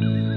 Mm-hmm.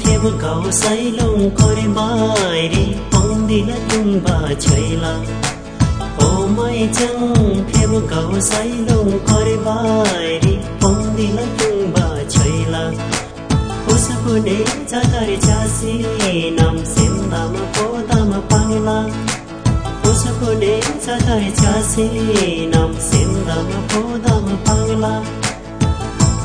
Pheb kau sai lung kore mai ri ong di la tung ba chai la उसको ने चातारे चासी नाम SIM दाम को दाम पांगला उसको ने चातारे चासी नाम सिम दाम को दाम पांगला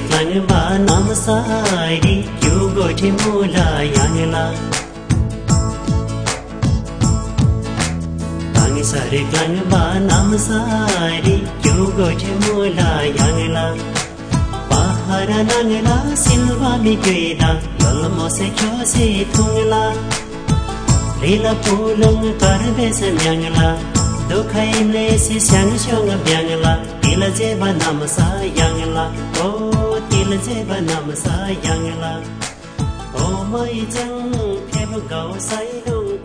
गंगबा नाम सारी क्यों मोला यांगला पहारा नांगला सिल्वा मिगेला यल मोसे क्योसे थुंगला लीला पुलंग कर बेस म्यांगला दुखाई ले से संग संग ब्यांगला तिल जे ओ गाउँ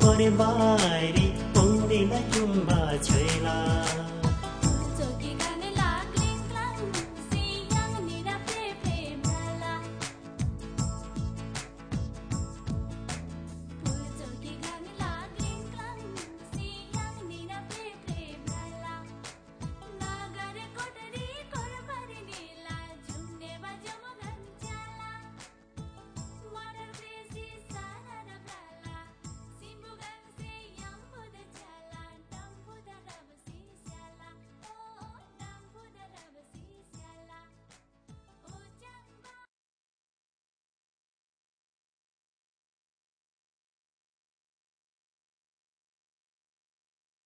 परेवा